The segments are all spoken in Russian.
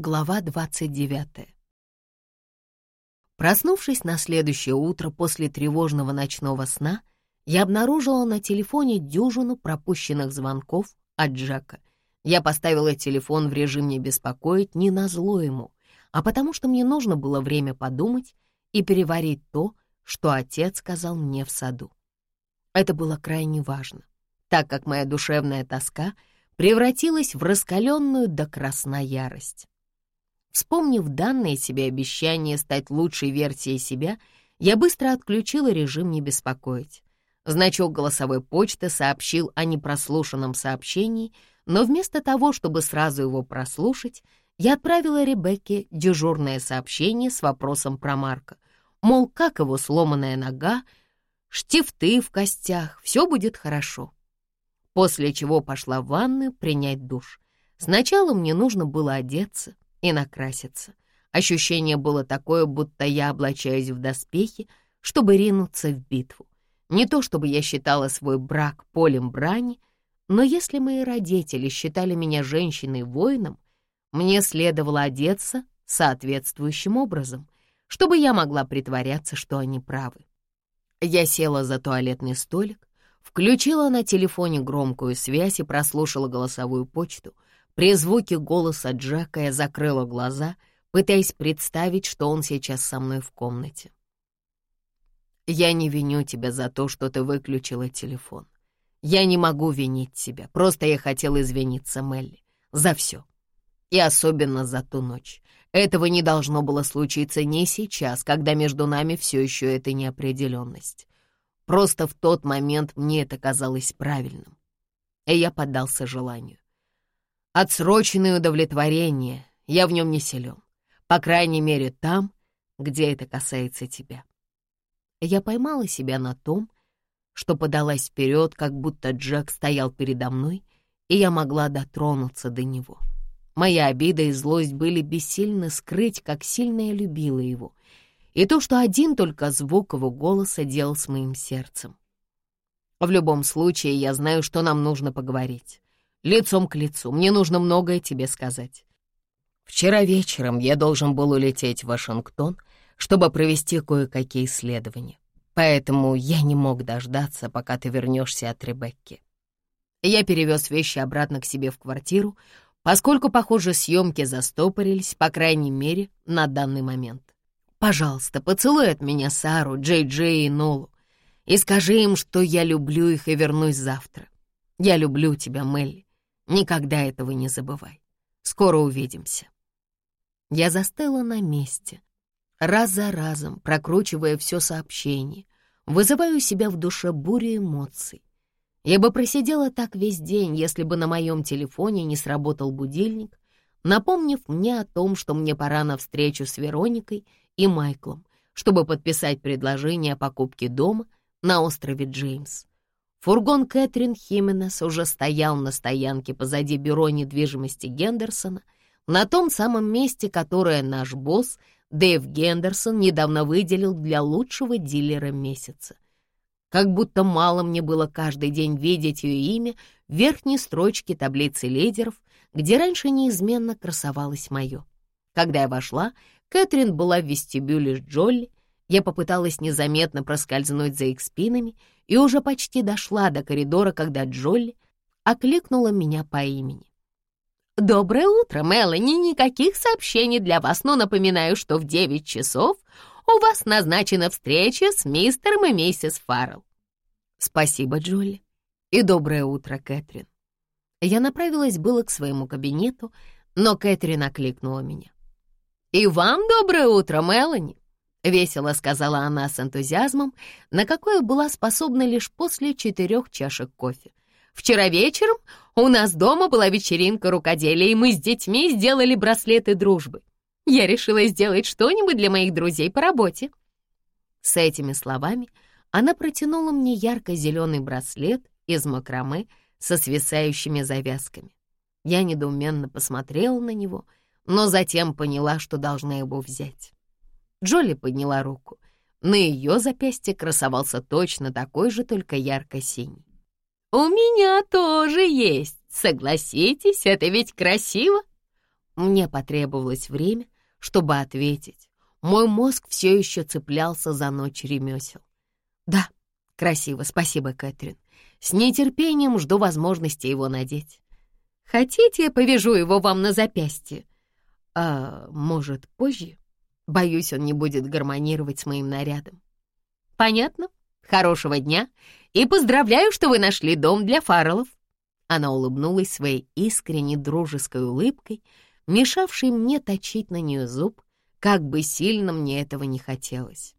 Глава 29. Проснувшись на следующее утро после тревожного ночного сна, я обнаружила на телефоне дюжину пропущенных звонков от Джека. Я поставила телефон в режим «не беспокоить» не на зло ему, а потому что мне нужно было время подумать и переварить то, что отец сказал мне в саду. Это было крайне важно, так как моя душевная тоска превратилась в раскаленную до красна ярость. Вспомнив данное себе обещание стать лучшей версией себя, я быстро отключила режим «Не беспокоить». Значок голосовой почты сообщил о непрослушанном сообщении, но вместо того, чтобы сразу его прослушать, я отправила Ребекке дежурное сообщение с вопросом про Марка. Мол, как его сломанная нога, штифты в костях, все будет хорошо. После чего пошла в ванную принять душ. Сначала мне нужно было одеться, и накраситься. Ощущение было такое, будто я облачаюсь в доспехи, чтобы ринуться в битву. Не то чтобы я считала свой брак полем брани, но если мои родители считали меня женщиной-воином, мне следовало одеться соответствующим образом, чтобы я могла притворяться, что они правы. Я села за туалетный столик, включила на телефоне громкую связь и прослушала голосовую почту — при звуке голоса Джека я закрыла глаза, пытаясь представить, что он сейчас со мной в комнате. «Я не виню тебя за то, что ты выключила телефон. Я не могу винить тебя, просто я хотел извиниться, Мелли, за все. И особенно за ту ночь. Этого не должно было случиться не сейчас, когда между нами все еще эта неопределенность. Просто в тот момент мне это казалось правильным, и я поддался желанию. Отсроченное удовлетворение, я в нем не силен. По крайней мере, там, где это касается тебя. Я поймала себя на том, что подалась вперед, как будто Джек стоял передо мной, и я могла дотронуться до него. Моя обида и злость были бессильны скрыть, как сильно я любила его, и то, что один только звук его голоса делал с моим сердцем. В любом случае, я знаю, что нам нужно поговорить лицом к лицу. Мне нужно многое тебе сказать. Вчера вечером я должен был улететь в Вашингтон, чтобы провести кое-какие исследования. Поэтому я не мог дождаться, пока ты вернешься от Ребекки. Я перевез вещи обратно к себе в квартиру, поскольку, похоже, съемки застопорились, по крайней мере, на данный момент. Пожалуйста, поцелуй от меня Сару, Джей-Джей и Нолу и скажи им, что я люблю их и вернусь завтра. Я люблю тебя, Мелли. Никогда этого не забывай. Скоро увидимся. Я застыла на месте, раз за разом прокручивая все сообщение, вызывая у себя в душе бурю эмоций. Я бы просидела так весь день, если бы на моем телефоне не сработал будильник, напомнив мне о том, что мне пора на встречу с Вероникой и Майклом, чтобы подписать предложение о покупке дома на острове Джеймс. Фургон Кэтрин Хименес уже стоял на стоянке позади бюро недвижимости Гендерсона, на том самом месте, которое наш босс Дэйв Гендерсон недавно выделил для лучшего дилера месяца. Как будто мало мне было каждый день видеть ее имя в верхней строчке таблицы лидеров, где раньше неизменно красовалось мое. Когда я вошла, Кэтрин была в вестибюле с Джолли, я попыталась незаметно проскользнуть за их спинами и уже почти дошла до коридора, когда Джолли окликнула меня по имени. «Доброе утро, Мелани! Никаких сообщений для вас, но напоминаю, что в девять часов у вас назначена встреча с мистером и миссис Фаррелл». «Спасибо, Джолли, и доброе утро, Кэтрин». Я направилась было к своему кабинету, но Кэтрин окликнула меня. «И вам доброе утро, Мелани!» — весело сказала она с энтузиазмом, на какое была способна лишь после четырех чашек кофе. «Вчера вечером у нас дома была вечеринка рукоделия, и мы с детьми сделали браслеты дружбы. Я решила сделать что-нибудь для моих друзей по работе». С этими словами она протянула мне ярко-зеленый браслет из макраме со свисающими завязками. Я недоуменно посмотрела на него, но затем поняла, что должна его взять. Джоли подняла руку. На ее запястье красовался точно такой же, только ярко-синий. «У меня тоже есть, согласитесь, это ведь красиво!» Мне потребовалось время, чтобы ответить. Мой мозг все еще цеплялся за ночь ремесел. Да, красиво, спасибо, Кэтрин. С нетерпением жду возможности его надеть. Хотите, я повяжу его вам на запястье? А может, позже? Боюсь, он не будет гармонировать с моим нарядом. Понятно. Хорошего дня и поздравляю, что вы нашли дом для Фарреллов. Она улыбнулась своей искренней дружеской улыбкой, мешавшей мне точить на нее зуб, как бы сильно мне этого не хотелось.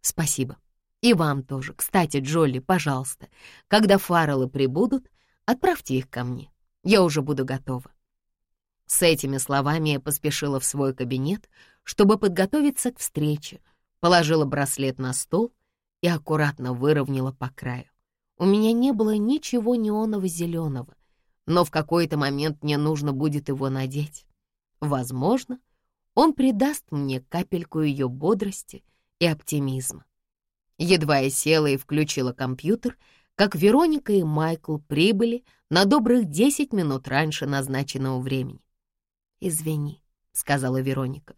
Спасибо. И вам тоже. Кстати, Джолли, пожалуйста, когда Фарреллы прибудут, отправьте их ко мне. Я уже буду готова. С этими словами я поспешила в свой кабинет, чтобы подготовиться к встрече, положила браслет на стол и аккуратно выровняла по краю. У меня не было ничего неоново-зеленого, но в какой-то момент мне нужно будет его надеть. Возможно, он придаст мне капельку ее бодрости и оптимизма. Едва я села и включила компьютер, как Вероника и Майкл прибыли на добрых десять минут раньше назначенного времени. «Извини», — сказала Вероника, —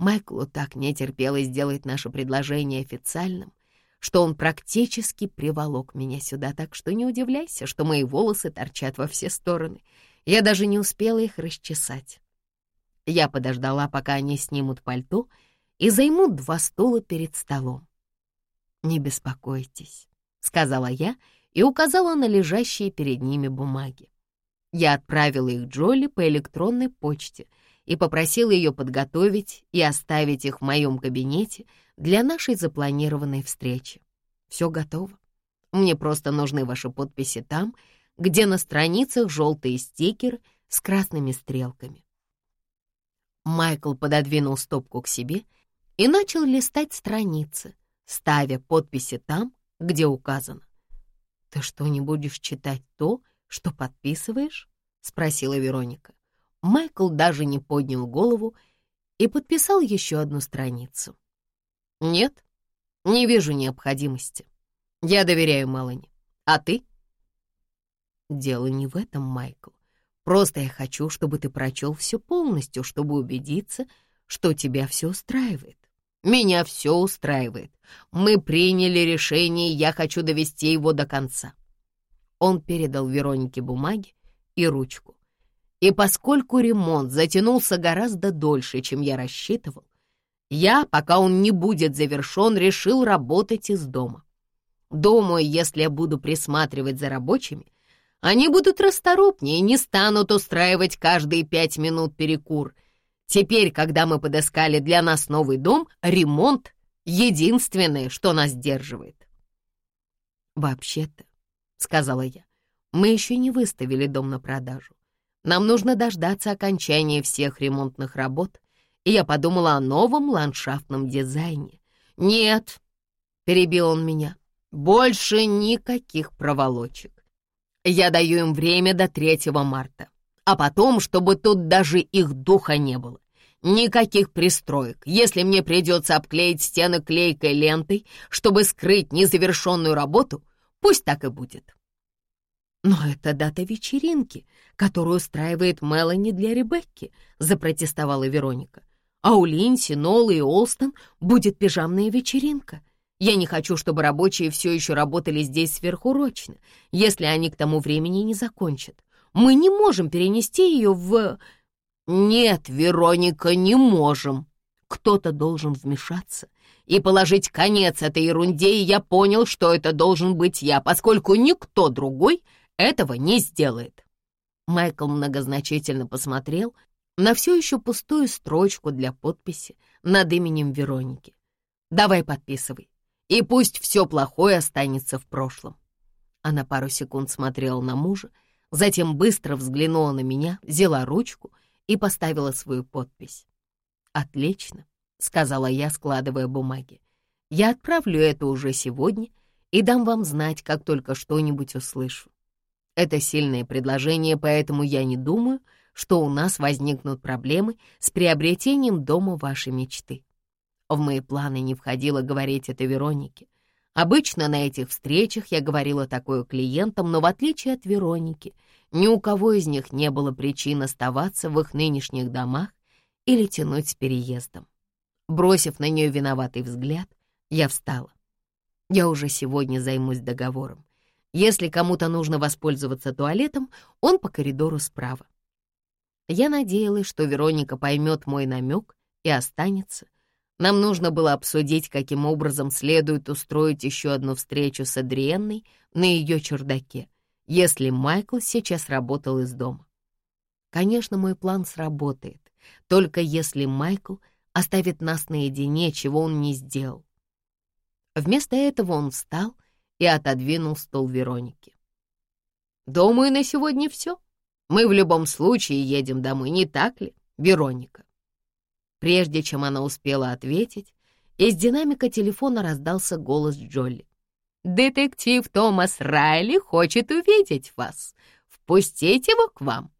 Майклу так не терпелось сделать наше предложение официальным, что он практически приволок меня сюда, так что не удивляйся, что мои волосы торчат во все стороны. Я даже не успела их расчесать. Я подождала, пока они снимут пальто и займут два стула перед столом. «Не беспокойтесь», — сказала я и указала на лежащие перед ними бумаги. Я отправила их Джоли по электронной почте и попросила ее подготовить и оставить их в моем кабинете для нашей запланированной встречи. Все готово. Мне просто нужны ваши подписи там, где на страницах желтые стикеры с красными стрелками. Майкл пододвинул стопку к себе и начал листать страницы, ставя подписи там, где указано. «Ты что, не будешь читать то, что подписываешь?» — спросила Вероника. Майкл даже не поднял голову и подписал еще одну страницу. Нет, не вижу необходимости. Я доверяю Мелани. А ты? Дело не в этом, Майкл. Просто я хочу, чтобы ты прочел все полностью, чтобы убедиться, что тебя все устраивает. Меня все устраивает. Мы приняли решение, я хочу довести его до конца. Он передал Веронике бумаги и ручку. И поскольку ремонт затянулся гораздо дольше, чем я рассчитывал, я, пока он не будет завершен, решил работать из дома. Думаю, если я буду присматривать за рабочими, они будут расторопнее и не станут устраивать каждые пять минут перекур. Теперь, когда мы подыскали для нас новый дом, ремонт — единственное, что нас сдерживает. «Вообще-то», — сказала я, — «мы еще не выставили дом на продажу. Нам нужно дождаться окончания всех ремонтных работ, и я подумала о новом ландшафтном дизайне. «Нет», — перебил он меня, — «больше никаких проволочек. Я даю им время до 3 марта, а потом, чтобы тут даже их духа не было. Никаких пристроек. Если мне придется обклеить стены клейкой лентой, чтобы скрыть незавершенную работу, пусть так и будет». «Но это дата вечеринки, которую устраивает Мелани для Ребекки», — запротестовала Вероника а у Линси, Нолы и Олстон будет пижамная вечеринка. Я не хочу, чтобы рабочие все еще работали здесь сверхурочно, если они к тому времени не закончат. Мы не можем перенести ее в... Нет, Вероника, не можем. Кто-то должен вмешаться и положить конец этой ерунде, и я понял, что это должен быть я, поскольку никто другой этого не сделает. Майкл многозначительно посмотрел на все еще пустую строчку для подписи над именем Вероники. «Давай подписывай, и пусть все плохое останется в прошлом». Она пару секунд смотрела на мужа, затем быстро взглянула на меня, взяла ручку и поставила свою подпись. «Отлично», — сказала я, складывая бумаги. «Я отправлю это уже сегодня и дам вам знать, как только что-нибудь услышу. Это сильное предложение, поэтому я не думаю, что у нас возникнут проблемы с приобретением дома вашей мечты. В мои планы не входило говорить это Веронике. Обычно на этих встречах я говорила такое клиентам, но в отличие от Вероники, ни у кого из них не было причин оставаться в их нынешних домах или тянуть с переездом. Бросив на нее виноватый взгляд, я встала. Я уже сегодня займусь договором. Если кому-то нужно воспользоваться туалетом, он по коридору справа. Я надеялась, что Вероника поймет мой намек и останется. Нам нужно было обсудить, каким образом следует устроить еще одну встречу с Адриенной на ее чердаке, если Майкл сейчас работал из дома. Конечно, мой план сработает, только если Майкл оставит нас наедине, чего он не сделал. Вместо этого он встал и отодвинул стол Вероники. «Думаю, на сегодня все. Мы в любом случае едем домой, не так ли, Вероника?» Прежде чем она успела ответить, из динамика телефона раздался голос Джолли. «Детектив Томас Райли хочет увидеть вас. Впустите его к вам».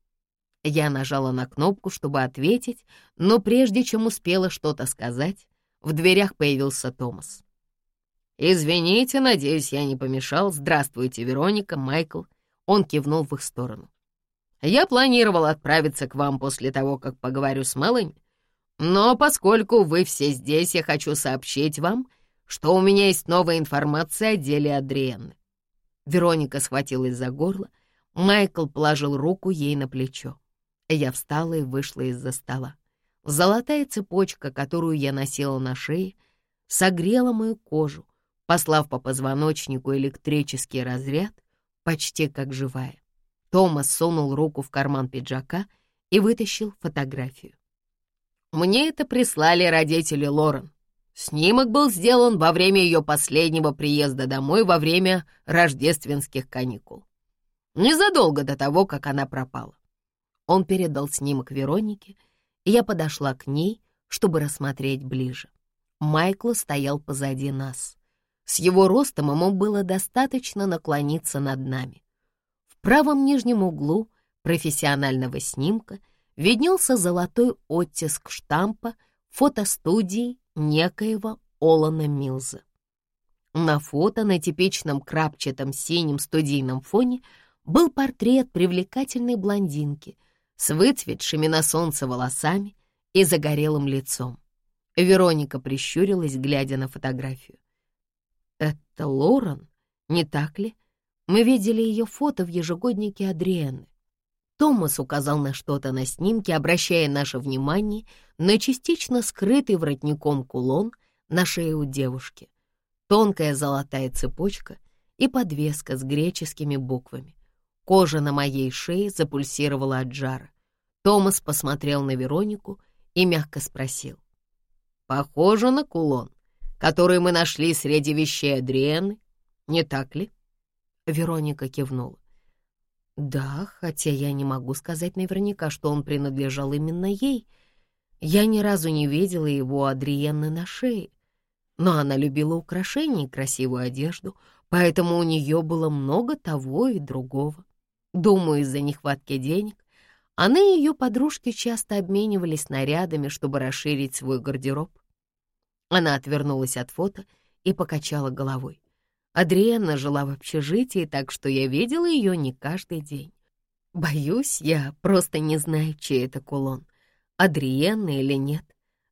Я нажала на кнопку, чтобы ответить, но прежде чем успела что-то сказать, в дверях появился Томас. «Извините, надеюсь, я не помешал. Здравствуйте, Вероника, Майкл». Он кивнул в их сторону. «Я планировал отправиться к вам после того, как поговорю с Мелани, но поскольку вы все здесь, я хочу сообщить вам, что у меня есть новая информация о деле Адриенны». Вероника схватилась за горло, Майкл положил руку ей на плечо. Я встала и вышла из-за стола. Золотая цепочка, которую я носила на шее, согрела мою кожу, послав по позвоночнику электрический разряд, почти как живая. Томас сунул руку в карман пиджака и вытащил фотографию. «Мне это прислали родители Лорен. Снимок был сделан во время ее последнего приезда домой во время рождественских каникул. Незадолго до того, как она пропала. Он передал снимок Веронике, и я подошла к ней, чтобы рассмотреть ближе. Майкл стоял позади нас. С его ростом ему было достаточно наклониться над нами. В правом нижнем углу профессионального снимка виднелся золотой оттиск штампа фотостудии некоего Олана Милза. На фото на типичном крапчатом синем студийном фоне был портрет привлекательной блондинки с выцветшими на солнце волосами и загорелым лицом. Вероника прищурилась, глядя на фотографию. Это Лорен, не так ли? Мы видели ее фото в ежегоднике Адриэны. Томас указал на что-то на снимке, обращая наше внимание на частично скрытый воротником кулон на шее у девушки, тонкая золотая цепочка и подвеска с греческими буквами. Кожа на моей шее запульсировала от жара. Томас посмотрел на Веронику и мягко спросил. «Похоже на кулон который мы нашли среди вещей Адриэны, не так ли?» Вероника кивнула. «Да, хотя я не могу сказать наверняка, что он принадлежал именно ей. Я ни разу не видела его Адриенны на шее. Но она любила украшения и красивую одежду, поэтому у нее было много того и другого. Думаю, из-за нехватки денег она и ее подружки часто обменивались нарядами, чтобы расширить свой гардероб. Она отвернулась от фото и покачала головой. Адриэнна жила в общежитии, так что я видела ее не каждый день. Боюсь, я просто не знаю, чей это кулон, Адриэнна или нет.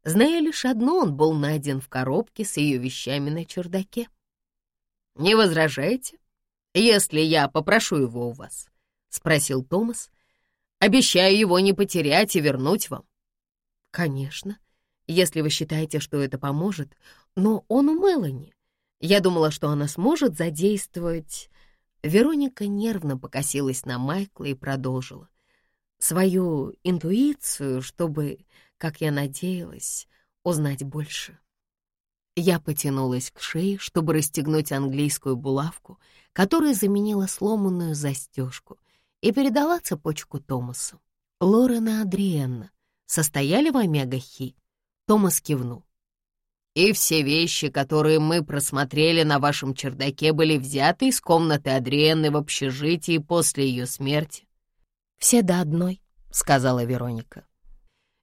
Знаю лишь одно, он был найден в коробке с ее вещами на чердаке. «Не возражаете, если я попрошу его у вас?» — спросил Томас. «Обещаю его не потерять и вернуть вам». «Конечно», если вы считаете, что это поможет, но он у Мелани. Я думала, что она сможет задействовать...» Вероника нервно покосилась на Майкла и продолжила. «Свою интуицию, чтобы, как я надеялась, узнать больше». Я потянулась к шее, чтобы расстегнуть английскую булавку, которая заменила сломанную застежку, и передала цепочку Томасу. Лорена Адриенна состояли в Омега-Хи. Томас кивнул. «И все вещи, которые мы просмотрели на вашем чердаке, были взяты из комнаты Адриенны в общежитии после ее смерти?» «Все до одной», — сказала Вероника.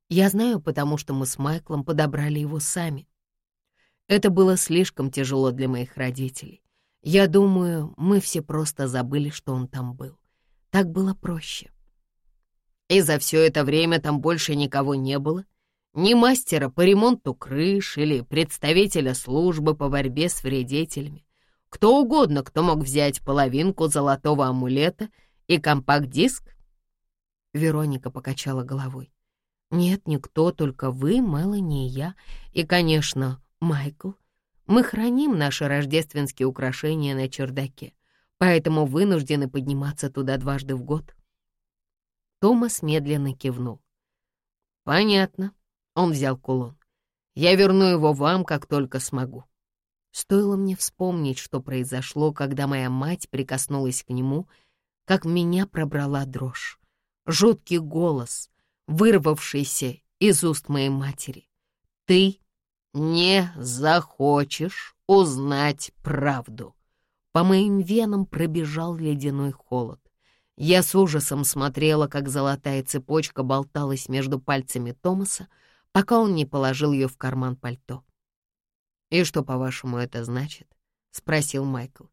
«Я знаю, потому что мы с Майклом подобрали его сами». Это было слишком тяжело для моих родителей. Я думаю, мы все просто забыли, что он там был. Так было проще. И за все это время там больше никого не было? Ни мастера по ремонту крыш или представителя службы по борьбе с вредителями. Кто угодно, кто мог взять половинку золотого амулета и компакт-диск? Вероника покачала головой. Нет, никто, только вы, Мелани и я. И, конечно, Майкл. Мы храним наши рождественские украшения на чердаке, поэтому вынуждены подниматься туда дважды в год. Томас медленно кивнул. «Понятно». Он взял кулон. «Я верну его вам, как только смогу». Стоило мне вспомнить, что произошло, когда моя мать прикоснулась к нему, как меня пробрала дрожь. Жуткий голос, вырвавшийся из уст моей матери. «Ты не захочешь узнать правду». По моим венам пробежал ледяной холод. Я с ужасом смотрела, как золотая цепочка болталась между пальцами Томаса, пока он не положил ее в карман пальто. «И что, по-вашему, это значит?» — спросил Майкл.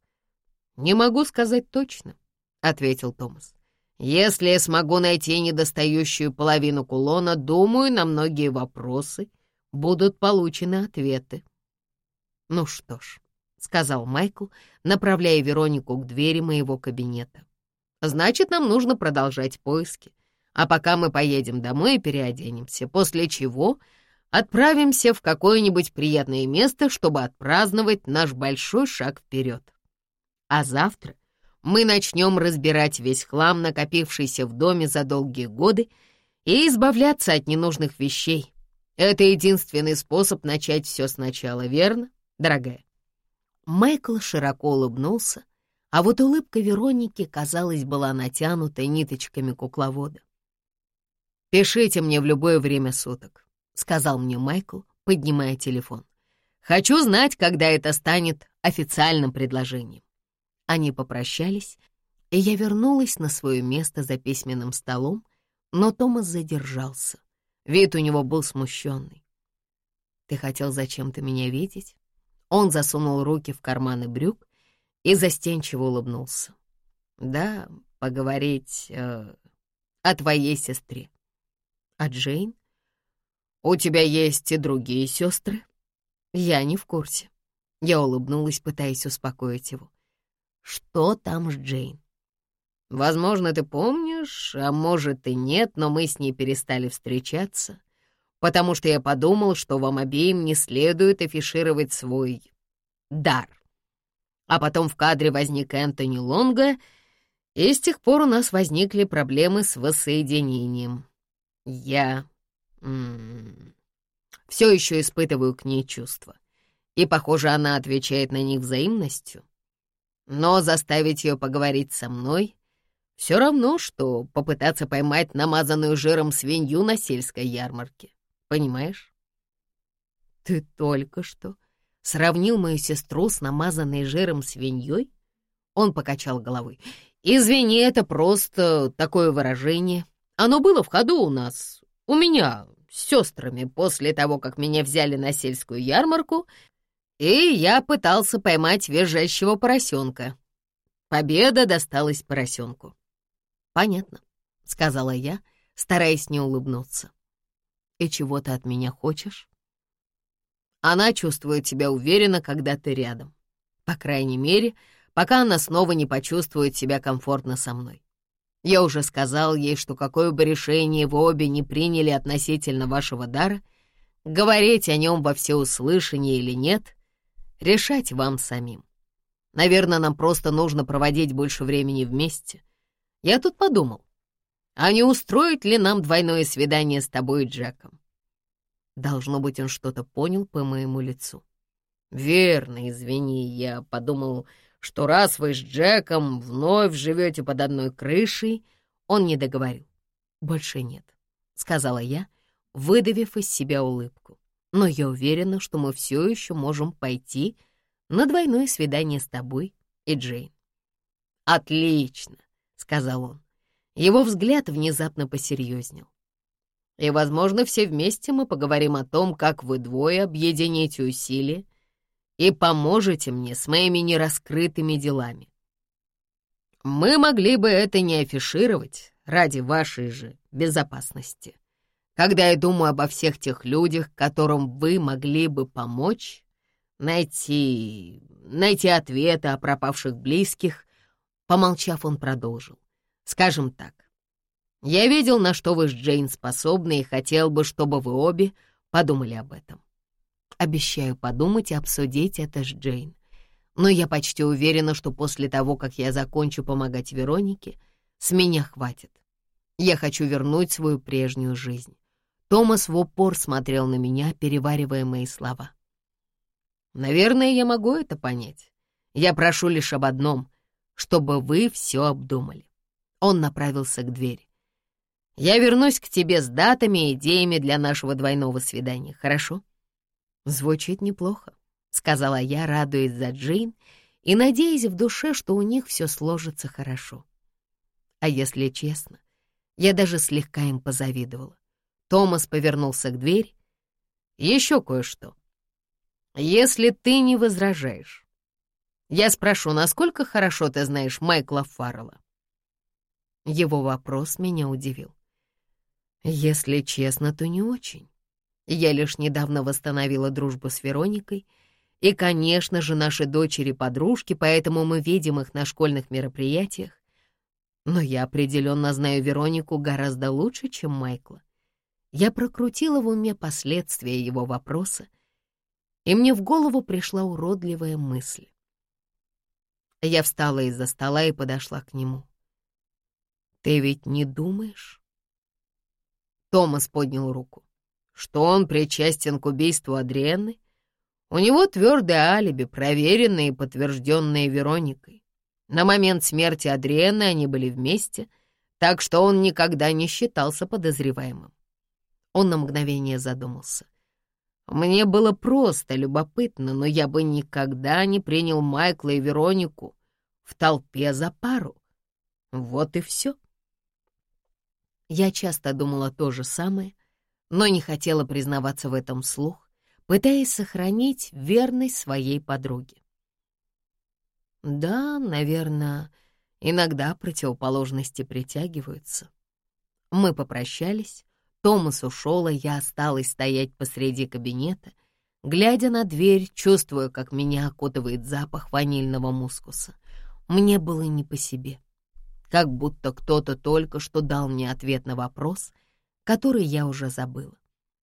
«Не могу сказать точно», — ответил Томас. «Если я смогу найти недостающую половину кулона, думаю, на многие вопросы будут получены ответы». «Ну что ж», — сказал Майкл, направляя Веронику к двери моего кабинета. Значит, нам нужно продолжать поиски. А пока мы поедем домой и переоденемся, после чего отправимся в какое-нибудь приятное место, чтобы отпраздновать наш большой шаг вперед. А завтра мы начнем разбирать весь хлам, накопившийся в доме за долгие годы, и избавляться от ненужных вещей. Это единственный способ начать все сначала, верно, дорогая?» Майкл широко улыбнулся, а вот улыбка Вероники, казалось, была натянута ниточками кукловода. «Пишите мне в любое время суток», — сказал мне Майкл, поднимая телефон. «Хочу знать, когда это станет официальным предложением». Они попрощались, и я вернулась на свое место за письменным столом, но Томас задержался. Вид у него был смущенный. «Ты хотел зачем-то меня видеть?» Он засунул руки в карманы брюк и застенчиво улыбнулся. «Да, поговорить э, о твоей сестре». «А Джейн? У тебя есть и другие сестры?» «Я не в курсе». Я улыбнулась, пытаясь успокоить его. «Что там с Джейн?» «Возможно, ты помнишь, а может и нет, но мы с ней перестали встречаться, потому что я подумал, что вам обеим не следует афишировать свой дар». А потом в кадре возник Энтони Лонга, и с тех пор у нас возникли проблемы с воссоединением. Я все еще испытываю к ней чувства, и, похоже, она отвечает на них взаимностью. Но заставить ее поговорить со мной — все равно, что попытаться поймать намазанную жиром свинью на сельской ярмарке. Понимаешь? Ты только что Сравнил мою сестру с намазанной жиром свиньей? Он покачал головой. «Извини, это просто такое выражение. Оно было в ходу у нас, у меня, с сестрами, после того, как меня взяли на сельскую ярмарку, и я пытался поймать визжащего поросенка. Победа досталась поросенку». «Понятно», — сказала я, стараясь не улыбнуться. «И чего ты от меня хочешь?» Она чувствует себя уверенно, когда ты рядом. По крайней мере, пока она снова не почувствует себя комфортно со мной. Я уже сказал ей, что какое бы решение вы обе не приняли относительно вашего дара, говорить о нем во всеуслышание или нет, решать вам самим. Наверное, нам просто нужно проводить больше времени вместе. Я тут подумал, а не устроить ли нам двойное свидание с тобой и Джеком? Должно быть, он что-то понял по моему лицу. «Верно, извини, я подумал, что раз вы с Джеком вновь живете под одной крышей...» Он не договорил. «Больше нет», — сказала я, выдавив из себя улыбку. «Но я уверена, что мы все еще можем пойти на двойное свидание с тобой и Джейн». «Отлично», — сказал он. Его взгляд внезапно посерьезнел. И, возможно, все вместе мы поговорим о том, как вы двое объедините усилия и поможете мне с моими нераскрытыми делами. Мы могли бы это не афишировать ради вашей же безопасности. Когда я думаю обо всех тех людях, которым вы могли бы помочь, найти... найти ответы о пропавших близких, помолчав, он продолжил. Скажем так, я видел, на что вы с Джейн способны, и хотел бы, чтобы вы обе подумали об этом. Обещаю подумать и обсудить это с Джейн. Но я почти уверена, что после того, как я закончу помогать Веронике, с меня хватит. Я хочу вернуть свою прежнюю жизнь. Томас в упор смотрел на меня, переваривая мои слова. Наверное, я могу это понять. Я прошу лишь об одном, чтобы вы все обдумали. Он направился к двери. Я вернусь к тебе с датами и идеями для нашего двойного свидания, хорошо? Звучит неплохо, сказала я, радуясь за Джейн и надеясь в душе, что у них все сложится хорошо. А если честно, я даже слегка им позавидовала. Томас повернулся к двери. Еще кое-что. Если ты не возражаешь, я спрошу, насколько хорошо ты знаешь Майкла Фаррелла? Его вопрос меня удивил. Если честно, то не очень. Я лишь недавно восстановила дружбу с Вероникой, и, конечно же, наши дочери-подружки, поэтому мы видим их на школьных мероприятиях. Но я определенно знаю Веронику гораздо лучше, чем Майкла. Я прокрутила в уме последствия его вопроса, и мне в голову пришла уродливая мысль. Я встала из-за стола и подошла к нему. «Ты ведь не думаешь?» Томас поднял руку. Что он причастен к убийству Адриенны? У него твердое алиби, проверенное и подтвержденное Вероникой. На момент смерти Адриенны они были вместе, так что он никогда не считался подозреваемым. Он на мгновение задумался. Мне было просто любопытно, но я бы никогда не принял Майкла и Веронику в толпе за пару. Вот и все. Я часто думала то же самое, но не хотела признаваться в этом вслух, пытаясь сохранить верность своей подруге. Да, наверное, иногда противоположности притягиваются. Мы попрощались, Томас ушел, а я осталась стоять посреди кабинета, глядя на дверь, чувствуя, как меня окутывает запах ванильного мускуса. Мне было не по себе как будто кто-то только что дал мне ответ на вопрос, который я уже забыла.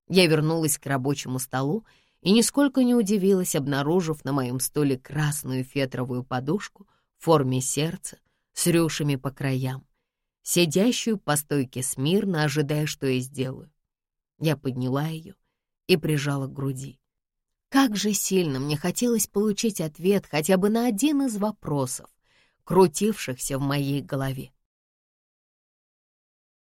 Я вернулась к рабочему столу и нисколько не удивилась, обнаружив на моем столе красную фетровую подушку в форме сердца с рюшами по краям, сидящую по стойке смирно, ожидая, что я сделаю. Я подняла ее и прижала к груди. Как же сильно мне хотелось получить ответ хотя бы на один из вопросов, крутившихся в моей голове.